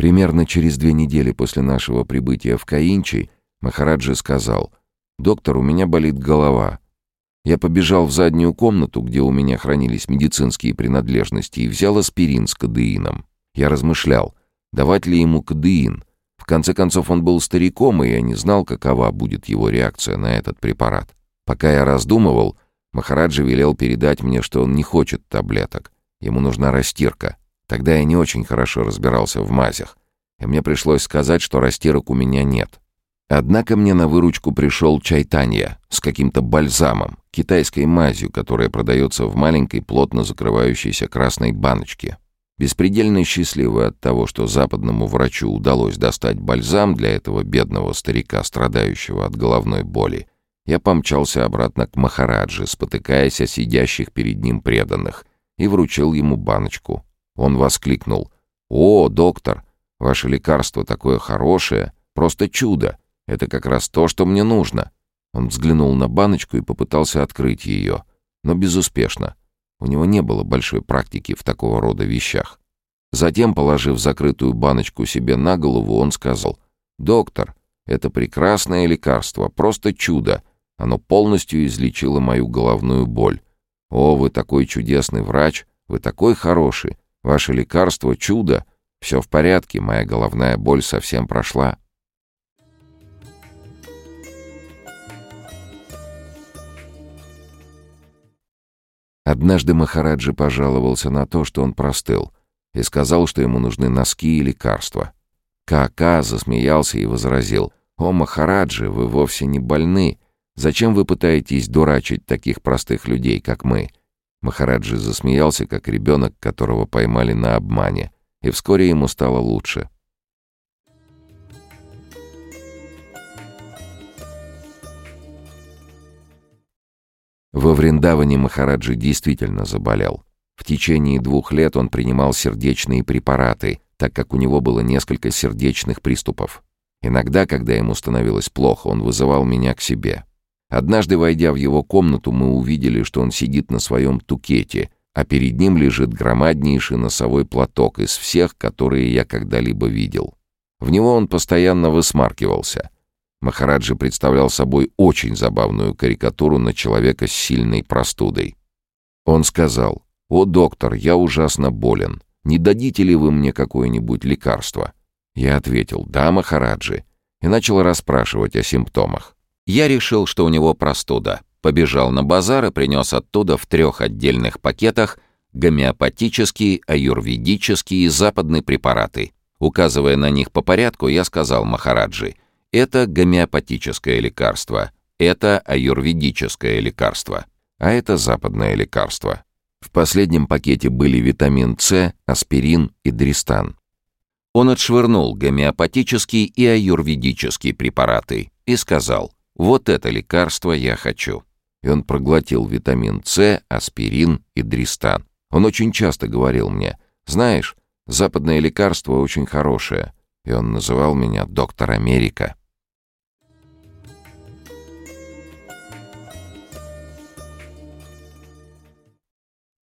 Примерно через две недели после нашего прибытия в Каинчи Махараджи сказал, «Доктор, у меня болит голова». Я побежал в заднюю комнату, где у меня хранились медицинские принадлежности, и взял аспирин с кадеином. Я размышлял, давать ли ему кадеин. В конце концов, он был стариком, и я не знал, какова будет его реакция на этот препарат. Пока я раздумывал, Махараджа велел передать мне, что он не хочет таблеток. Ему нужна растирка. Тогда я не очень хорошо разбирался в мазях, и мне пришлось сказать, что растирок у меня нет. Однако мне на выручку пришел чайтанья с каким-то бальзамом, китайской мазью, которая продается в маленькой плотно закрывающейся красной баночке. Беспредельно счастливый от того, что западному врачу удалось достать бальзам для этого бедного старика, страдающего от головной боли, я помчался обратно к Махараджи, спотыкаясь о сидящих перед ним преданных, и вручил ему баночку. Он воскликнул. «О, доктор, ваше лекарство такое хорошее, просто чудо! Это как раз то, что мне нужно!» Он взглянул на баночку и попытался открыть ее, но безуспешно. У него не было большой практики в такого рода вещах. Затем, положив закрытую баночку себе на голову, он сказал, «Доктор, это прекрасное лекарство, просто чудо. Оно полностью излечило мою головную боль. О, вы такой чудесный врач, вы такой хороший. Ваше лекарство — чудо. Все в порядке, моя головная боль совсем прошла». Однажды Махараджи пожаловался на то, что он простыл, и сказал, что ему нужны носки и лекарства. Кака засмеялся и возразил, «О, Махараджи, вы вовсе не больны. Зачем вы пытаетесь дурачить таких простых людей, как мы?» Махараджи засмеялся, как ребенок, которого поймали на обмане, и вскоре ему стало лучше. Во Вриндаване Махараджи действительно заболел. В течение двух лет он принимал сердечные препараты, так как у него было несколько сердечных приступов. Иногда, когда ему становилось плохо, он вызывал меня к себе. Однажды, войдя в его комнату, мы увидели, что он сидит на своем тукете, а перед ним лежит громаднейший носовой платок из всех, которые я когда-либо видел. В него он постоянно высмаркивался — Махараджи представлял собой очень забавную карикатуру на человека с сильной простудой. Он сказал, «О, доктор, я ужасно болен. Не дадите ли вы мне какое-нибудь лекарство?» Я ответил, «Да, Махараджи», и начал расспрашивать о симптомах. Я решил, что у него простуда. Побежал на базар и принес оттуда в трех отдельных пакетах гомеопатические, аюрведические и западные препараты. Указывая на них по порядку, я сказал Махараджи — это гомеопатическое лекарство, это аюрведическое лекарство, а это западное лекарство. В последнем пакете были витамин С, аспирин и дристан. Он отшвырнул гомеопатические и аюрведические препараты и сказал «Вот это лекарство я хочу». И он проглотил витамин С, аспирин и дристан. Он очень часто говорил мне «Знаешь, западное лекарство очень хорошее». И он называл меня доктор Америка.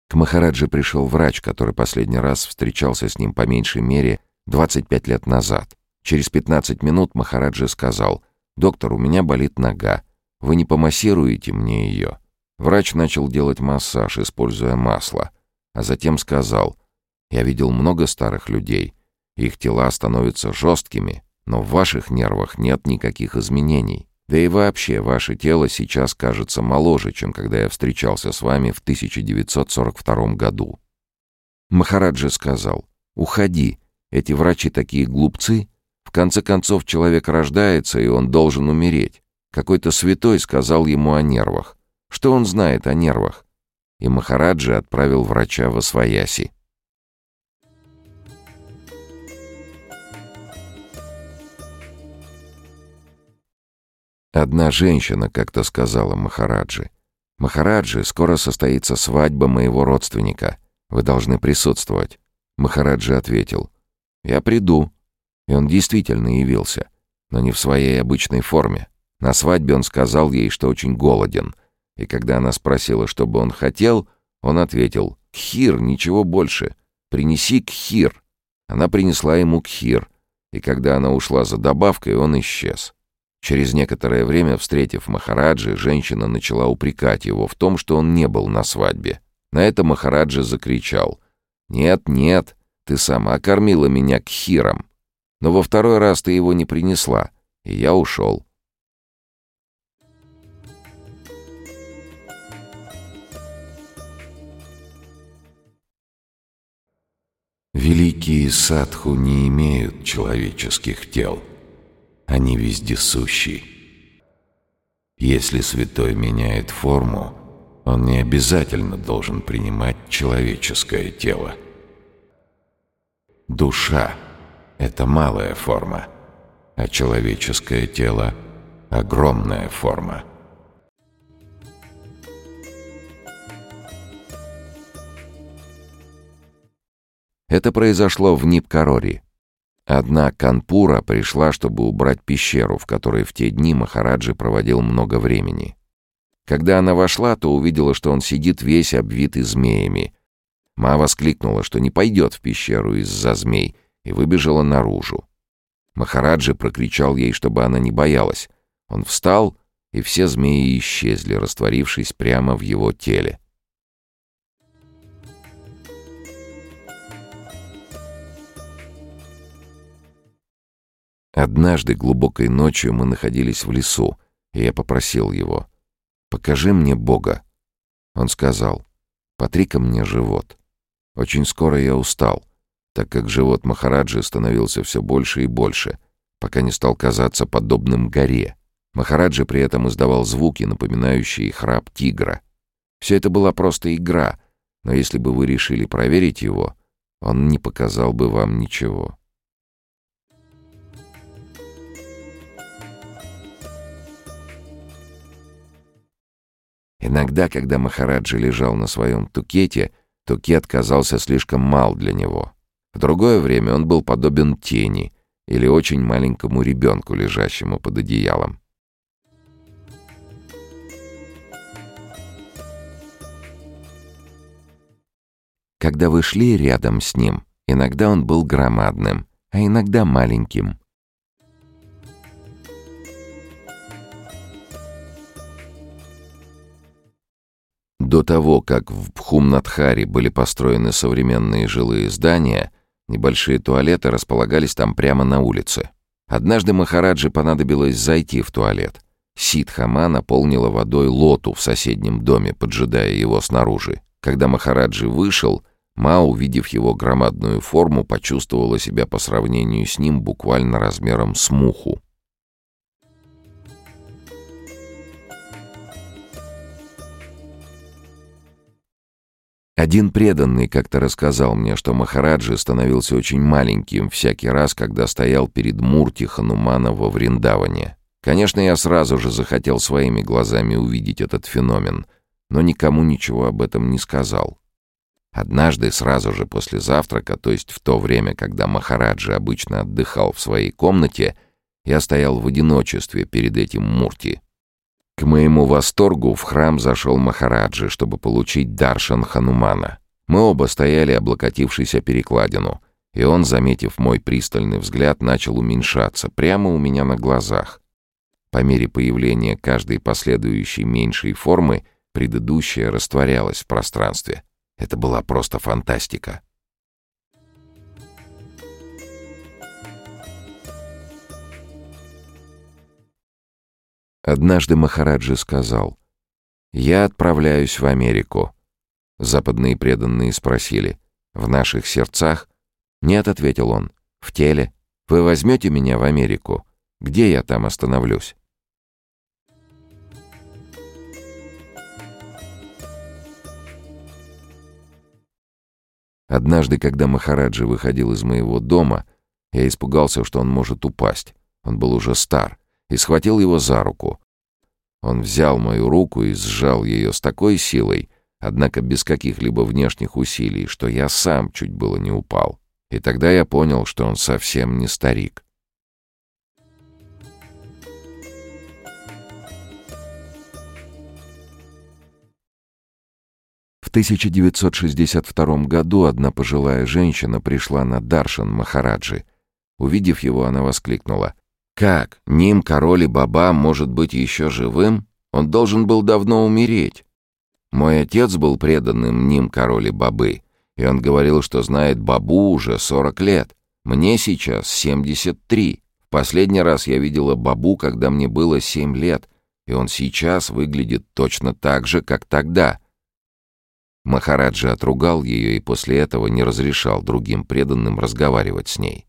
К Махараджи пришел врач, который последний раз встречался с ним по меньшей мере 25 лет назад. Через 15 минут Махараджи сказал, «Доктор, у меня болит нога. Вы не помассируете мне ее?» Врач начал делать массаж, используя масло, а затем сказал, «Я видел много старых людей. Их тела становятся жесткими, но в ваших нервах нет никаких изменений. Да и вообще, ваше тело сейчас кажется моложе, чем когда я встречался с вами в 1942 году». Махараджи сказал, «Уходи, эти врачи такие глупцы. Конце концов, человек рождается, и он должен умереть. Какой-то святой сказал ему о нервах. Что он знает о нервах?» И Махараджи отправил врача в Освояси. Одна женщина как-то сказала Махараджи. «Махараджи, скоро состоится свадьба моего родственника. Вы должны присутствовать». Махараджи ответил. «Я приду». И он действительно явился, но не в своей обычной форме. На свадьбе он сказал ей, что очень голоден. И когда она спросила, что бы он хотел, он ответил «Кхир, ничего больше. Принеси кхир». Она принесла ему кхир, и когда она ушла за добавкой, он исчез. Через некоторое время, встретив Махараджи, женщина начала упрекать его в том, что он не был на свадьбе. На это Махараджа закричал. «Нет, нет, ты сама кормила меня кхиром. Но во второй раз ты его не принесла, и я ушел». Великие садху не имеют человеческих тел. Они вездесущи. Если святой меняет форму, он не обязательно должен принимать человеческое тело. Душа — это малая форма, а человеческое тело — огромная форма. Это произошло в Нипкарори. Одна Канпура пришла, чтобы убрать пещеру, в которой в те дни Махараджи проводил много времени. Когда она вошла, то увидела, что он сидит весь обвитый змеями. Ма воскликнула, что не пойдет в пещеру из-за змей, и выбежала наружу. Махараджи прокричал ей, чтобы она не боялась. Он встал, и все змеи исчезли, растворившись прямо в его теле. Однажды глубокой ночью мы находились в лесу, и я попросил его, «Покажи мне Бога». Он сказал, «Потри-ка мне живот». Очень скоро я устал, так как живот Махараджи становился все больше и больше, пока не стал казаться подобным горе. Махараджи при этом издавал звуки, напоминающие храп тигра. Все это была просто игра, но если бы вы решили проверить его, он не показал бы вам ничего. Иногда, когда Махараджи лежал на своем тукете, тукет казался слишком мал для него. В другое время он был подобен тени или очень маленькому ребенку, лежащему под одеялом. Когда вы шли рядом с ним, иногда он был громадным, а иногда маленьким. До того, как в Бхумнатхаре были построены современные жилые здания, небольшие туалеты располагались там прямо на улице. Однажды Махараджи понадобилось зайти в туалет. Сидхама наполнила водой лоту в соседнем доме, поджидая его снаружи. Когда Махараджи вышел, Ма, увидев его громадную форму, почувствовала себя по сравнению с ним буквально размером с муху. Один преданный как-то рассказал мне, что Махараджи становился очень маленьким всякий раз, когда стоял перед Мурти Ханумана во Вриндаване. Конечно, я сразу же захотел своими глазами увидеть этот феномен, но никому ничего об этом не сказал. Однажды, сразу же после завтрака, то есть в то время, когда Махараджи обычно отдыхал в своей комнате, я стоял в одиночестве перед этим Мурти. К моему восторгу в храм зашел Махараджи, чтобы получить даршан Ханумана. Мы оба стояли, облокотившись о перекладину, и он, заметив мой пристальный взгляд, начал уменьшаться прямо у меня на глазах. По мере появления каждой последующей меньшей формы предыдущая растворялась в пространстве. Это была просто фантастика. Однажды Махараджи сказал, «Я отправляюсь в Америку». Западные преданные спросили, «В наших сердцах?» «Нет», — ответил он, — «в теле. Вы возьмете меня в Америку? Где я там остановлюсь?» Однажды, когда Махараджи выходил из моего дома, я испугался, что он может упасть. Он был уже стар и схватил его за руку. Он взял мою руку и сжал ее с такой силой, однако без каких-либо внешних усилий, что я сам чуть было не упал. И тогда я понял, что он совсем не старик. В 1962 году одна пожилая женщина пришла на Даршан Махараджи. Увидев его, она воскликнула. «Как? Ним, король и баба может быть еще живым? Он должен был давно умереть. Мой отец был преданным Ним, король и бабы, и он говорил, что знает бабу уже 40 лет. Мне сейчас 73. В последний раз я видела бабу, когда мне было 7 лет, и он сейчас выглядит точно так же, как тогда». Махараджи отругал ее и после этого не разрешал другим преданным разговаривать с ней.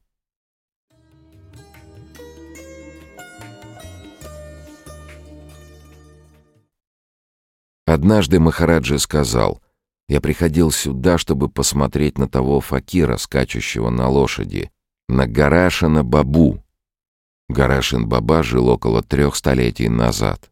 Однажды Махараджи сказал, «Я приходил сюда, чтобы посмотреть на того факира, скачущего на лошади, на Гарашина Бабу». Гарашин Баба жил около трех столетий назад.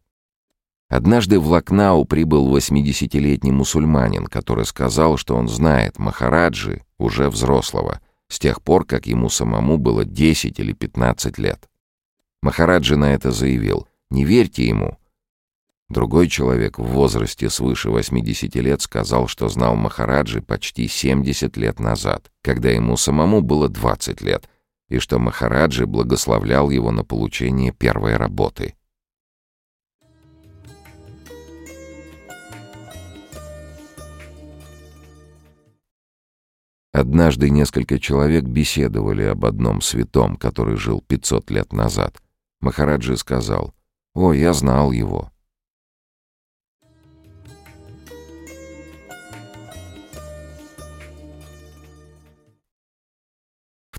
Однажды в Лакнау прибыл 80-летний мусульманин, который сказал, что он знает Махараджи, уже взрослого, с тех пор, как ему самому было 10 или 15 лет. Махараджи на это заявил, «Не верьте ему». Другой человек в возрасте свыше 80 лет сказал, что знал Махараджи почти 70 лет назад, когда ему самому было 20 лет, и что Махараджи благословлял его на получение первой работы — Однажды несколько человек беседовали об одном святом, который жил 500 лет назад. Махараджи сказал, «О, я знал его».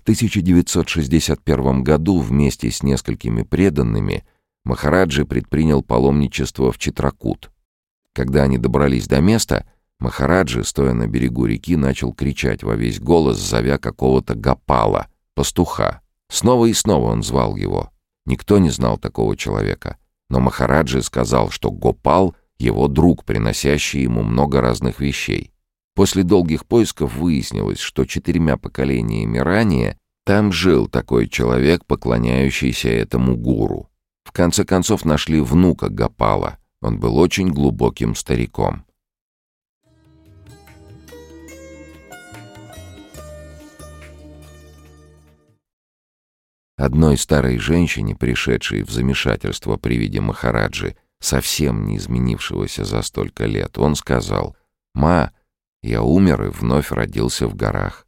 1961 году вместе с несколькими преданными Махараджи предпринял паломничество в Читракут. Когда они добрались до места, Махараджи, стоя на берегу реки, начал кричать во весь голос, зовя какого-то Гапала, пастуха. Снова и снова он звал его. Никто не знал такого человека. Но Махараджи сказал, что Гопал — его друг, приносящий ему много разных вещей. После долгих поисков выяснилось, что четырьмя поколениями ранее там жил такой человек, поклоняющийся этому гуру. В конце концов нашли внука Гопала. Он был очень глубоким стариком. Одной старой женщине, пришедшей в замешательство при виде Махараджи, совсем не изменившегося за столько лет, он сказал, «Ма, я умер и вновь родился в горах.